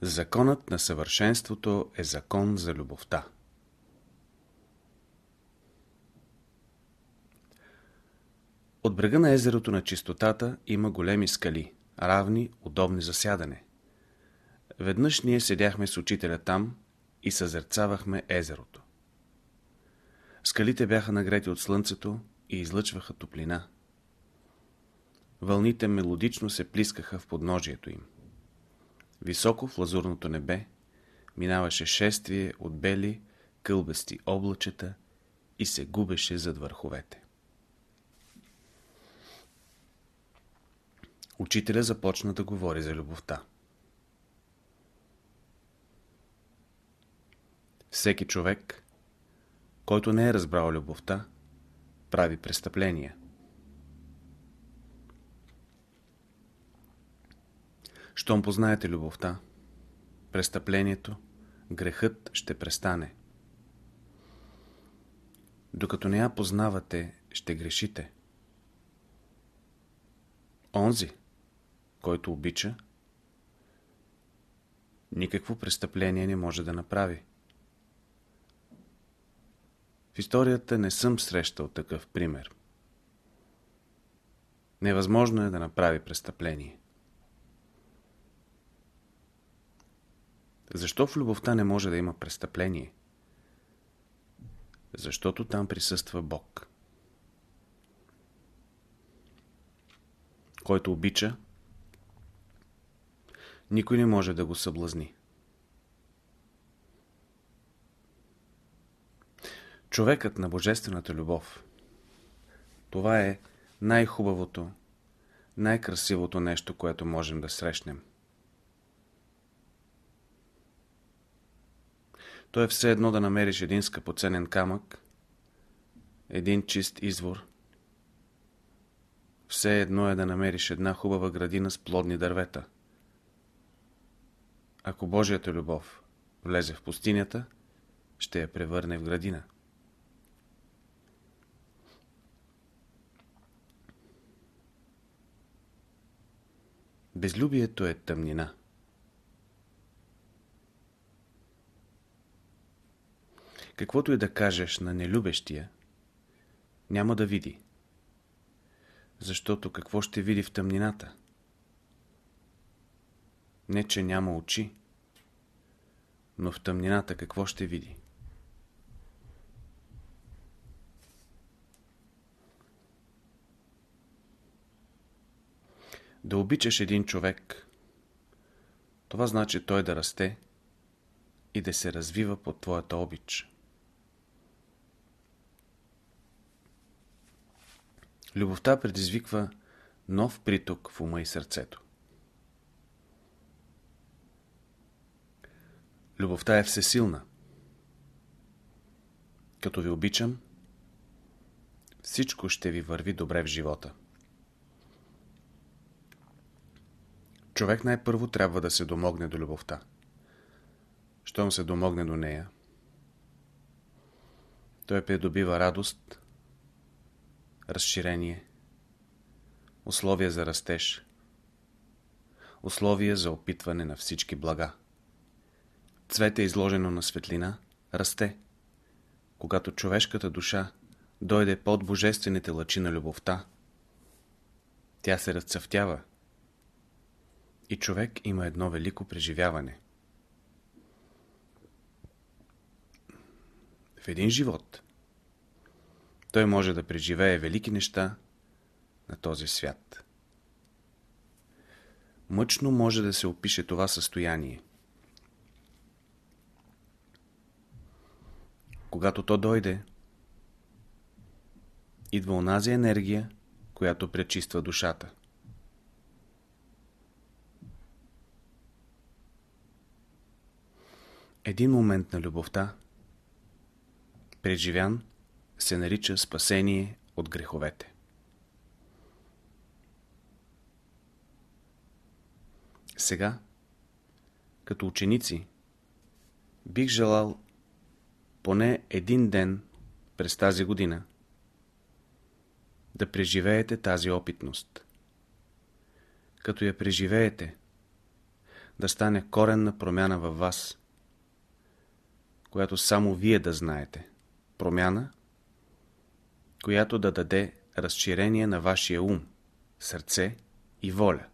Законът на съвършенството е закон за любовта. От брега на езерото на чистотата има големи скали, равни, удобни за сядане. Веднъж ние седяхме с учителя там и съзерцавахме езерото. Скалите бяха нагрети от слънцето и излъчваха топлина. Вълните мелодично се плискаха в подножието им. Високо в лазурното небе минаваше шествие от бели, кълбести облачета и се губеше зад върховете. Учителя започна да говори за любовта. Всеки човек, който не е разбрал любовта, прави престъпления. Щом познаете любовта, престъплението, грехът ще престане. Докато не я познавате, ще грешите. Онзи, който обича, никакво престъпление не може да направи. В историята не съм срещал такъв пример. Невъзможно е да направи престъпление. Защо в любовта не може да има престъпление? Защото там присъства Бог. Който обича, никой не може да го съблазни. Човекът на Божествената любов. Това е най-хубавото, най-красивото нещо, което можем да срещнем. То е все едно да намериш един скъпоценен камък, един чист извор. Все едно е да намериш една хубава градина с плодни дървета. Ако Божията любов влезе в пустинята, ще я превърне в градина. Безлюбието е тъмнина. Каквото и да кажеш на нелюбещия, няма да види. Защото какво ще види в тъмнината? Не, че няма очи, но в тъмнината какво ще види? Да обичаш един човек, това значи той да расте и да се развива под твоята обич. Любовта предизвиква нов приток в ума и сърцето. Любовта е всесилна. Като ви обичам, всичко ще ви върви добре в живота. Човек най-първо трябва да се домогне до любовта. Щом се домогне до нея, той придобива радост, разширение, условия за растеж, условия за опитване на всички блага. Цвете изложено на светлина расте. Когато човешката душа дойде под божествените лъчи на любовта, тя се разцъфтява и човек има едно велико преживяване. В един живот той може да преживее велики неща на този свят. Мъчно може да се опише това състояние. Когато то дойде, идва онази енергия, която пречиства душата. Един момент на любовта, преживян, се нарича спасение от греховете. Сега, като ученици, бих желал поне един ден през тази година да преживеете тази опитност. Като я преживеете, да стане коренна промяна във вас, която само вие да знаете. Промяна, която да даде разширение на вашия ум, сърце и воля.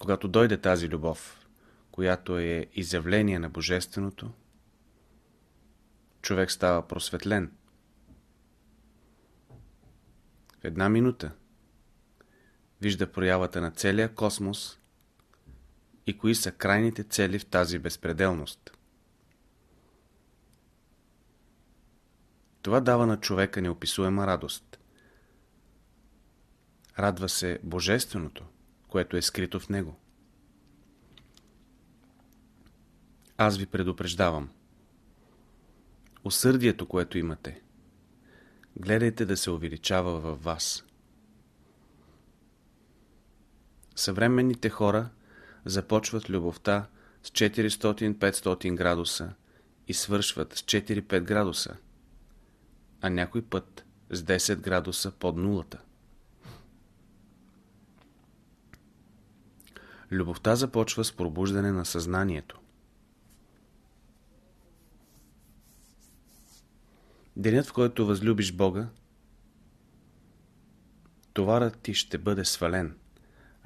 Когато дойде тази любов, която е изявление на Божественото, човек става просветлен. В една минута вижда проявата на целия космос и кои са крайните цели в тази безпределност. Това дава на човека неописуема радост. Радва се Божественото, което е скрито в него. Аз ви предупреждавам. Усърдието, което имате, гледайте да се увеличава във вас. Съвременните хора започват любовта с 400-500 градуса и свършват с 4-5 градуса, а някой път с 10 градуса под нулата. Любовта започва с пробуждане на съзнанието. Денят, в който възлюбиш Бога, товарът ти ще бъде свален,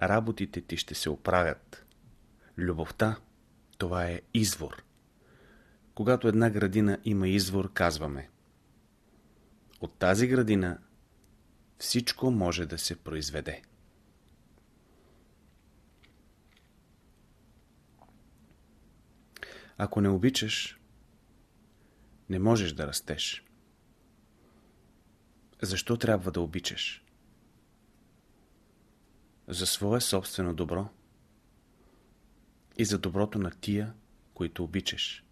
работите ти ще се оправят. Любовта, това е извор. Когато една градина има извор, казваме От тази градина всичко може да се произведе. Ако не обичаш, не можеш да растеш. Защо трябва да обичаш? За свое собствено добро и за доброто на тия, които обичаш.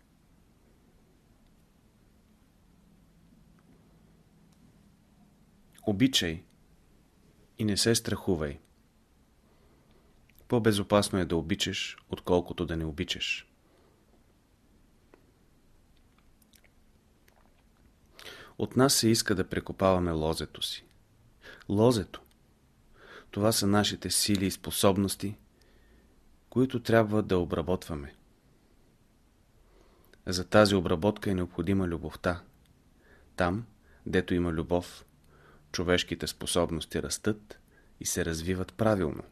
Обичай и не се страхувай. По-безопасно е да обичаш, отколкото да не обичаш. От нас се иска да прекопаваме лозето си. Лозето. Това са нашите сили и способности, които трябва да обработваме. За тази обработка е необходима любовта. Там, дето има любов, човешките способности растат и се развиват правилно.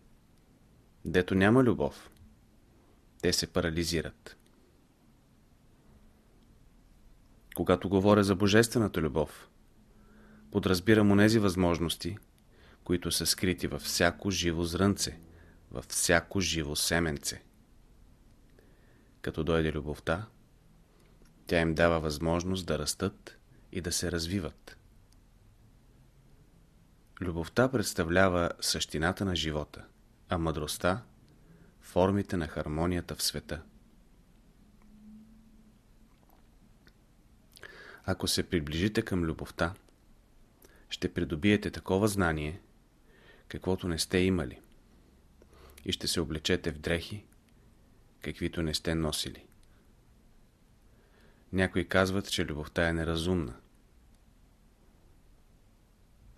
Дето няма любов, те се парализират. Когато говоря за божествената любов, подразбирам онези възможности, които са скрити във всяко живо зрънце, във всяко живо семенце. Като дойде любовта, тя им дава възможност да растат и да се развиват. Любовта представлява същината на живота, а мъдростта – формите на хармонията в света. Ако се приближите към любовта, ще придобиете такова знание, каквото не сте имали и ще се облечете в дрехи, каквито не сте носили. Някои казват, че любовта е неразумна.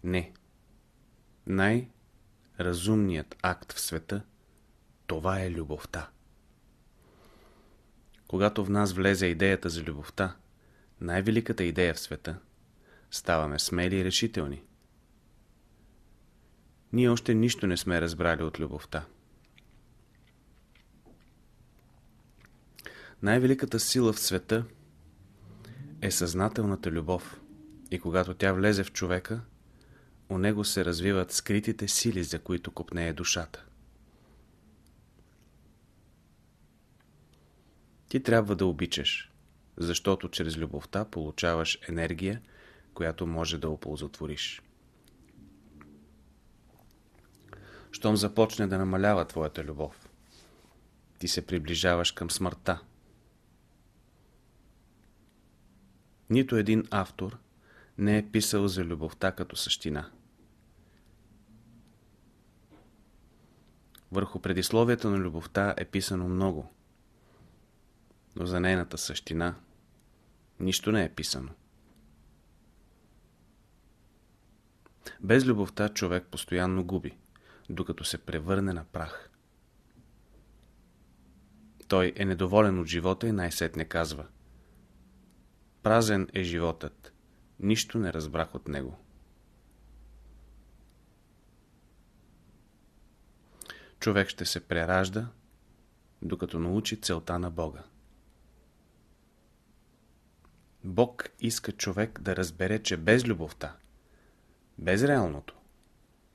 Не. Най-разумният акт в света, това е любовта. Когато в нас влезе идеята за любовта, най-великата идея в света, ставаме смели и решителни. Ние още нищо не сме разбрали от любовта. Най-великата сила в света е съзнателната любов и когато тя влезе в човека, у него се развиват скритите сили, за които копнее душата. Ти трябва да обичаш защото чрез любовта получаваш енергия, която може да оползотвориш. Щом започне да намалява твоята любов, ти се приближаваш към смъртта. Нито един автор не е писал за любовта като същина. Върху предисловията на любовта е писано много, но за нейната същина – Нищо не е писано. Без любовта човек постоянно губи, докато се превърне на прах. Той е недоволен от живота и най-сетне казва Празен е животът, нищо не разбрах от него. Човек ще се преражда, докато научи целта на Бога. Бог иска човек да разбере, че без любовта, без реалното,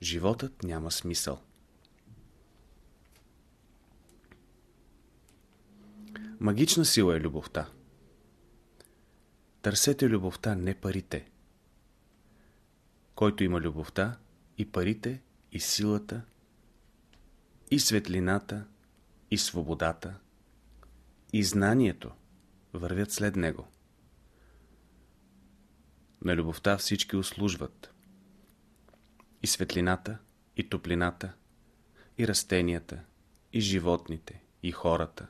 животът няма смисъл. Магична сила е любовта. Търсете любовта, не парите. Който има любовта, и парите, и силата, и светлината, и свободата, и знанието вървят след него. На любовта всички услужват. И светлината, и топлината, и растенията, и животните, и хората.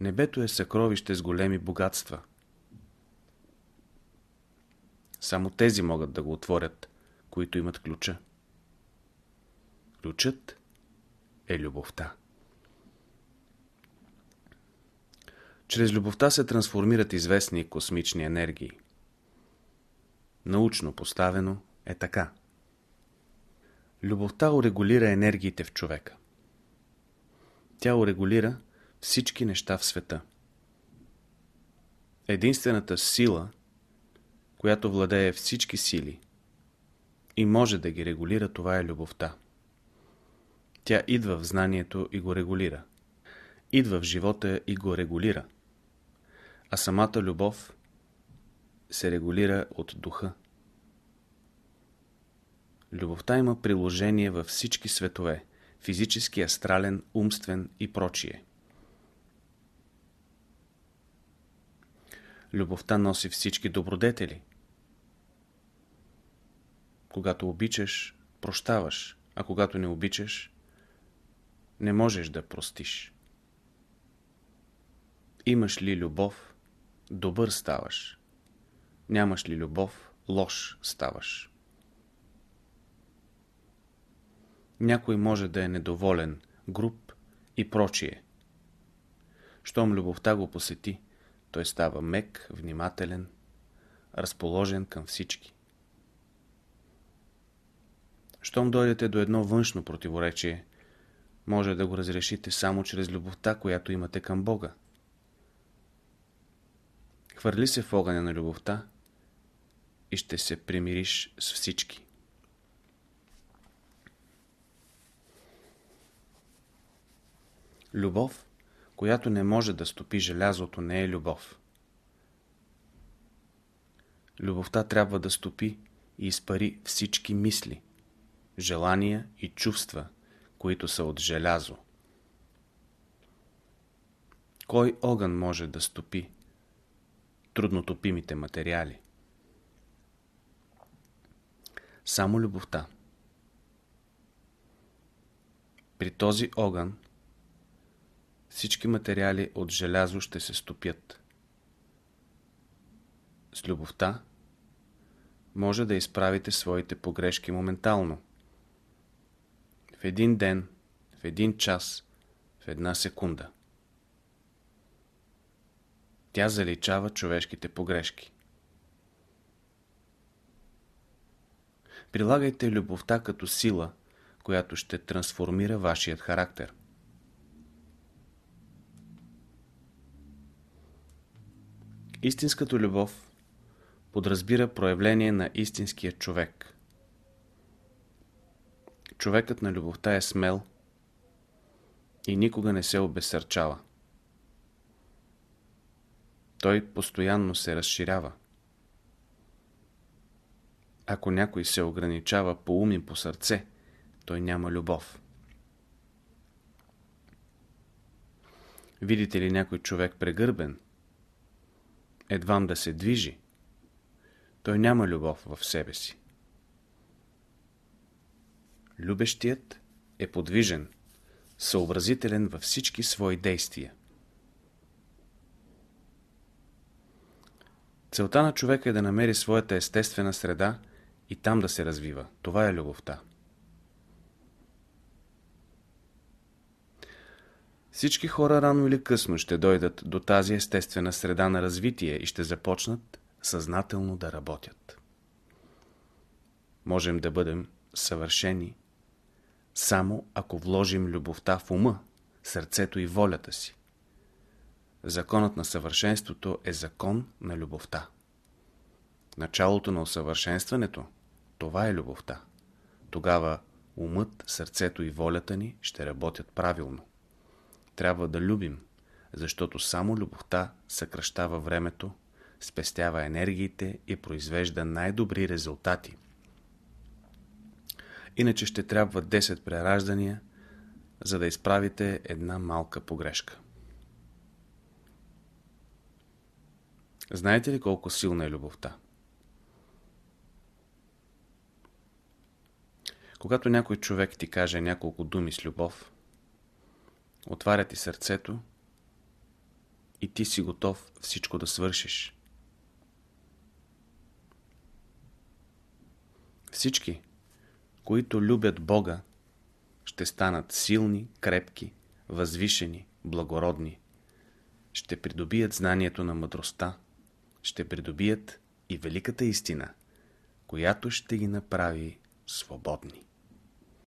Небето е съкровище с големи богатства. Само тези могат да го отворят, които имат ключа. Ключът е любовта. Чрез любовта се трансформират известни космични енергии. Научно поставено е така. Любовта урегулира енергиите в човека. Тя урегулира всички неща в света. Единствената сила, която владее всички сили и може да ги регулира, това е любовта. Тя идва в знанието и го регулира. Идва в живота и го регулира. А самата любов се регулира от духа. Любовта има приложение във всички светове – физически, астрален, умствен и прочие. Любовта носи всички добродетели. Когато обичаш, прощаваш, а когато не обичаш, не можеш да простиш. Имаш ли любов, добър ставаш. Нямаш ли любов, лош ставаш. Някой може да е недоволен, груб и прочие. Щом любовта го посети, той става мек, внимателен, разположен към всички. Щом дойдете до едно външно противоречие, може да го разрешите само чрез любовта, която имате към Бога. Хвърли се в огъня на любовта и ще се примириш с всички. Любов, която не може да стопи желязото, не е любов. Любовта трябва да стопи и изпари всички мисли, желания и чувства, които са от желязо. Кой огън може да стопи труднотопимите материали? Само любовта. При този огън всички материали от желязо ще се стопят. С любовта може да изправите своите погрешки моментално. В един ден, в един час, в една секунда. Тя заличава човешките погрешки. Прилагайте любовта като сила, която ще трансформира вашият характер. Истинската любов подразбира проявление на истинския човек. Човекът на любовта е смел и никога не се обесърчава. Той постоянно се разширява. Ако някой се ограничава по ум и по сърце, той няма любов. Видите ли някой човек прегърбен, едвам да се движи, той няма любов в себе си. Любещият е подвижен, съобразителен във всички свои действия. Целта на човека е да намери своята естествена среда и там да се развива. Това е любовта. Всички хора рано или късно ще дойдат до тази естествена среда на развитие и ще започнат съзнателно да работят. Можем да бъдем съвършени само ако вложим любовта в ума, сърцето и волята си. Законът на съвършенството е закон на любовта. Началото на усъвършенстването, това е любовта. Тогава умът, сърцето и волята ни ще работят правилно. Трябва да любим, защото само любовта съкръщава времето, спестява енергиите и произвежда най-добри резултати. Иначе ще трябва 10 прераждания, за да изправите една малка погрешка. Знаете ли колко силна е любовта? Когато някой човек ти каже няколко думи с любов, отваря ти сърцето и ти си готов всичко да свършиш. Всички, които любят Бога, ще станат силни, крепки, възвишени, благородни. Ще придобият знанието на мъдростта, ще придобият и великата истина, която ще ги направи свободни.